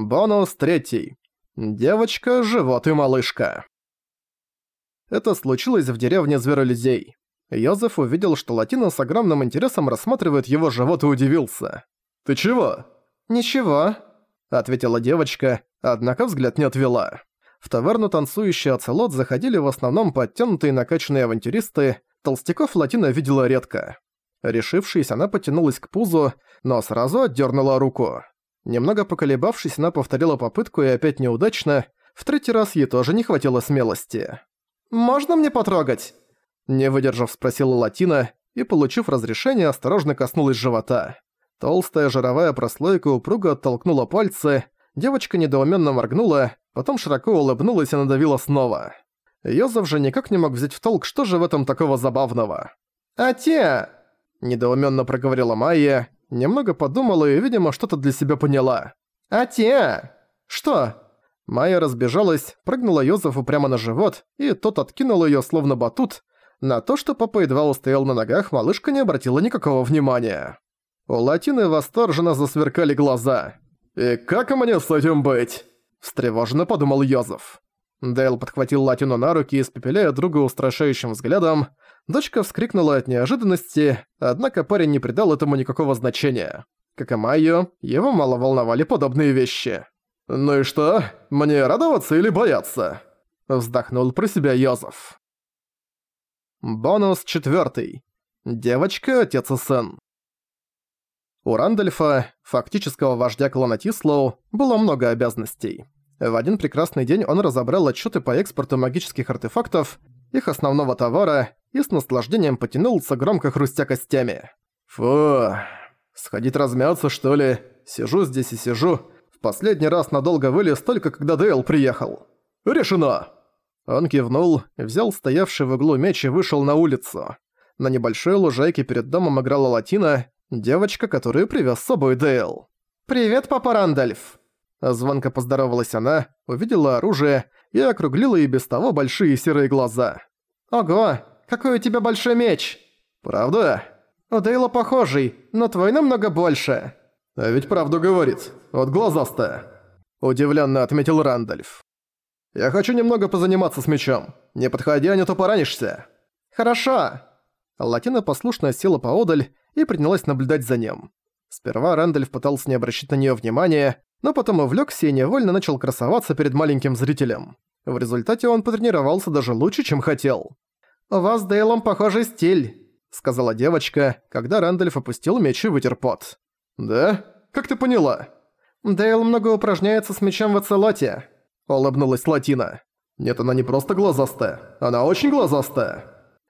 Бонус третий. Девочка, живот и малышка. Это случилось в деревне Зверолюдей. Йозеф увидел, что Латина с огромным интересом рассматривает его живот и удивился. «Ты чего?» «Ничего», — ответила девочка, однако взгляд не отвела. В таверну танцующие оцелот заходили в основном подтянутые накачанные авантюристы, толстяков Латина видела редко. Решившись, она потянулась к пузу, но сразу отдернула руку. Немного поколебавшись, она повторила попытку и опять неудачно, в третий раз ей тоже не хватило смелости. «Можно мне потрогать?» Не выдержав, спросила Латина и, получив разрешение, осторожно коснулась живота. Толстая жировая прослойка упруго оттолкнула пальцы, девочка недоуменно моргнула, потом широко улыбнулась и надавила снова. Йозеф же никак не мог взять в толк, что же в этом такого забавного. «А те...» – недоуменно проговорила Майя, немного подумала и, видимо, что-то для себя поняла. «А те...» «Что?» Майя разбежалась, прыгнула Йозефу прямо на живот, и тот откинул её словно батут, на то, что папа едва устоял на ногах, малышка не обратила никакого внимания. У Латины восторженно засверкали глаза. «И как мне с этим быть?» – встревоженно подумал Йозеф. Дейл подхватил Латину на руки, испепеляя друга устрашающим взглядом. Дочка вскрикнула от неожиданности, однако парень не придал этому никакого значения. Как и Майю, его мало волновали подобные вещи. «Ну и что? Мне радоваться или бояться?» Вздохнул про себя Йозеф. Бонус четвертый. Девочка, отец и сын. У Рандольфа, фактического вождя клана Тислоу, было много обязанностей. В один прекрасный день он разобрал отчеты по экспорту магических артефактов, их основного товара, и с наслаждением потянулся, громко хрустя костями. «Фу, сходить размяться, что ли? Сижу здесь и сижу. В последний раз надолго вылез только когда Дейл приехал. Решено!» Он кивнул, взял стоявший в углу меч и вышел на улицу. На небольшой лужайке перед домом играла Латина, девочка, которую привез с собой Дейл. «Привет, папа Рандольф!» Звонко поздоровалась она, увидела оружие и округлила и без того большие серые глаза. «Ого, какой у тебя большой меч!» «Правда?» «У Дейла похожий, но твой намного больше». «А ведь правду говорит, вот глазастая», – удивленно отметил Рандольф. Я хочу немного позаниматься с мечом. Не подходи, а не то поранишься». «Хорошо». Латина послушно села поодаль и принялась наблюдать за ним. Сперва Рэндальф пытался не обращать на неё внимания, но потом увлёкся и невольно начал красоваться перед маленьким зрителем. В результате он потренировался даже лучше, чем хотел. «У вас с Дейлом похожий стиль», — сказала девочка, когда Рэндальф опустил меч и вытер пот. «Да? Как ты поняла?» «Дейл много упражняется с мечом в оцелоте. Улыбнулась Латина. Нет, она не просто глазастая. Она очень глазастая.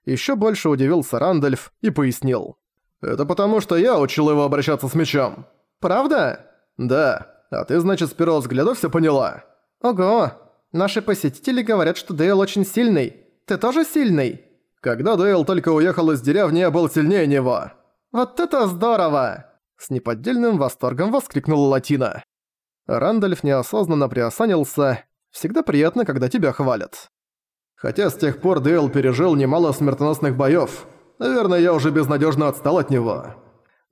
Ещё больше удивился Рандольф и пояснил. Это потому, что я учил его обращаться с мечом. Правда? Да. А ты, значит, с первого взгляда всё поняла? Ого. Наши посетители говорят, что Дейл очень сильный. Ты тоже сильный? Когда Дейл только уехал из деревни, я был сильнее него. Вот это здорово! С неподдельным восторгом воскликнула Латина. Рандольф неосознанно приосанился. Всегда приятно, когда тебя хвалят. Хотя с тех пор Дейл пережил немало смертоносных боёв. Наверное, я уже безнадёжно отстал от него.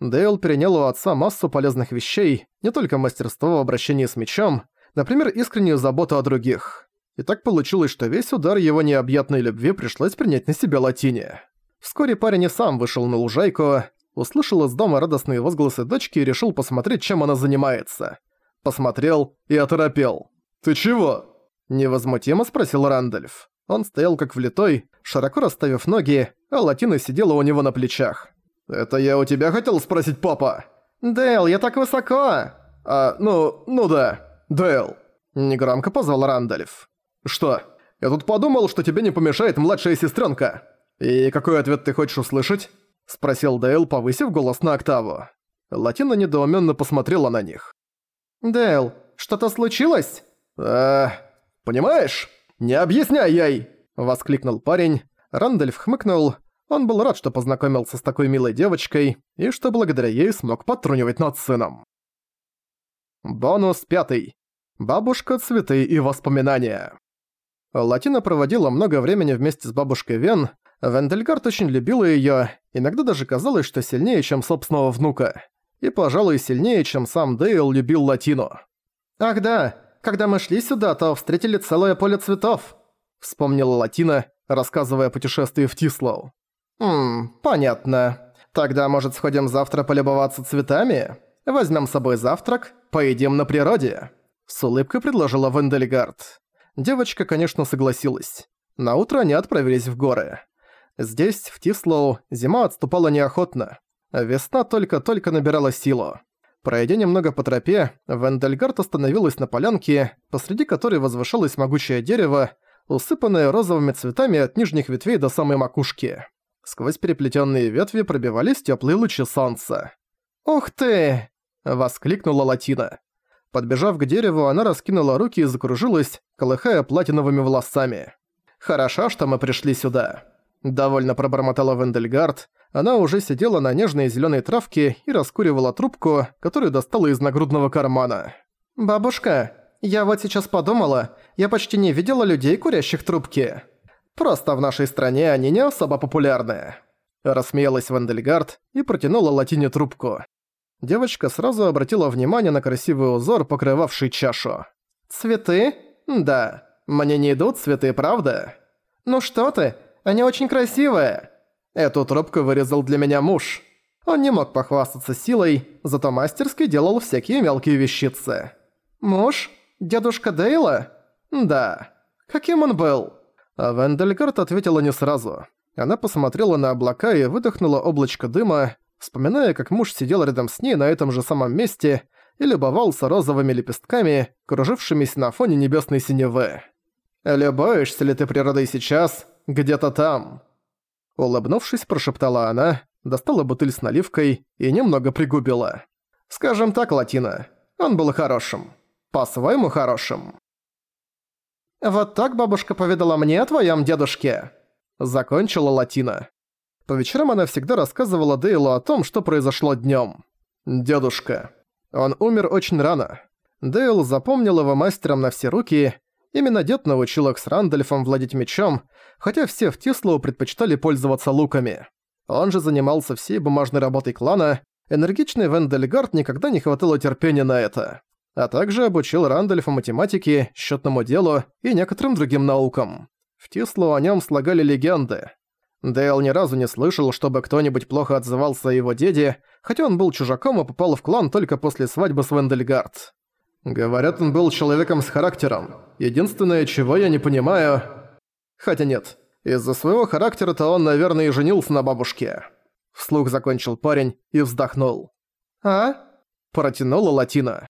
Дейл перенял у отца массу полезных вещей, не только мастерство в обращении с мечом, например, искреннюю заботу о других. И так получилось, что весь удар его необъятной любви пришлось принять на себя латине. Вскоре парень и сам вышел на лужайку, услышал из дома радостные возгласы дочки и решил посмотреть, чем она занимается посмотрел и оторопел. «Ты чего?» – невозмутимо спросил Рандольф. Он стоял как влитой, широко расставив ноги, а Латина сидела у него на плечах. «Это я у тебя хотел спросить, папа?» «Дейл, я так высоко!» «А, ну, ну да, Дейл!» Негромко позвал Рандольф. «Что? Я тут подумал, что тебе не помешает младшая сестренка. И какой ответ ты хочешь услышать?» Спросил Дейл, повысив голос на октаву. Латина недоуменно посмотрела на них. «Дэл, что-то случилось?» «Э, понимаешь? Не объясняй ей!» – воскликнул парень. Рандольф хмыкнул. Он был рад, что познакомился с такой милой девочкой, и что благодаря ей смог подтрунивать над сыном. Бонус пятый. Бабушка, цветы и воспоминания. Латина проводила много времени вместе с бабушкой Вен. Вендельгард очень любила её, иногда даже казалось, что сильнее, чем собственного внука и, пожалуй, сильнее, чем сам Дейл любил Латину. «Ах да, когда мы шли сюда, то встретили целое поле цветов», вспомнила Латина, рассказывая о путешествии в Тислоу. «Ммм, понятно. Тогда, может, сходим завтра полюбоваться цветами? Возьмем с собой завтрак, поедим на природе?» С улыбкой предложила Вендельгард. Девочка, конечно, согласилась. На утро они отправились в горы. Здесь, в Тислоу, зима отступала неохотно. Весна только-только набирала силу. Пройдя немного по тропе, Вендельгард остановилась на полянке, посреди которой возвышалось могучее дерево, усыпанное розовыми цветами от нижних ветвей до самой макушки. Сквозь переплетенные ветви пробивались теплые лучи солнца. «Ух ты!» – воскликнула Латина. Подбежав к дереву, она раскинула руки и закружилась, колыхая платиновыми волосами. «Хорошо, что мы пришли сюда». Довольно пробормотала Вендельгард. Она уже сидела на нежной зеленой травке и раскуривала трубку, которую достала из нагрудного кармана. «Бабушка, я вот сейчас подумала, я почти не видела людей, курящих трубки. Просто в нашей стране они не особо популярны». Рассмеялась Вендельгард и протянула Латине трубку. Девочка сразу обратила внимание на красивый узор, покрывавший чашу. «Цветы? Да. Мне не идут цветы, правда?» «Ну что ты, они очень красивые!» Эту трубку вырезал для меня муж. Он не мог похвастаться силой, зато мастерски делал всякие мелкие вещицы. «Муж? Дедушка Дейла?» «Да. Каким он был?» А Вендельгард ответила не сразу. Она посмотрела на облака и выдохнула облачко дыма, вспоминая, как муж сидел рядом с ней на этом же самом месте и любовался розовыми лепестками, кружившимися на фоне небесной синевы. «Любуешься ли ты природой сейчас? Где-то там?» Улыбнувшись, прошептала она, достала бутыль с наливкой и немного пригубила. «Скажем так, Латина, он был хорошим. По-своему хорошим». «Вот так бабушка поведала мне о твоем дедушке», — закончила Латина. По вечерам она всегда рассказывала Дейлу о том, что произошло днём. «Дедушка. Он умер очень рано. Дейл запомнил его мастером на все руки. Именно дед научил их с Рандольфом владеть мечом, хотя все в Тислоу предпочитали пользоваться луками. Он же занимался всей бумажной работой клана, энергичный Вендельгард никогда не хватало терпения на это. А также обучил Рандольфа математике, счетному делу и некоторым другим наукам. В Тислу о нем слагали легенды. Дейл ни разу не слышал, чтобы кто-нибудь плохо отзывался о его деде, хотя он был чужаком и попал в клан только после свадьбы с Вендельгард. Говорят, он был человеком с характером. Единственное, чего я не понимаю... Хотя нет, из-за своего характера-то он, наверное, и женился на бабушке. Вслух закончил парень и вздохнул. «А?» – протянула Латина.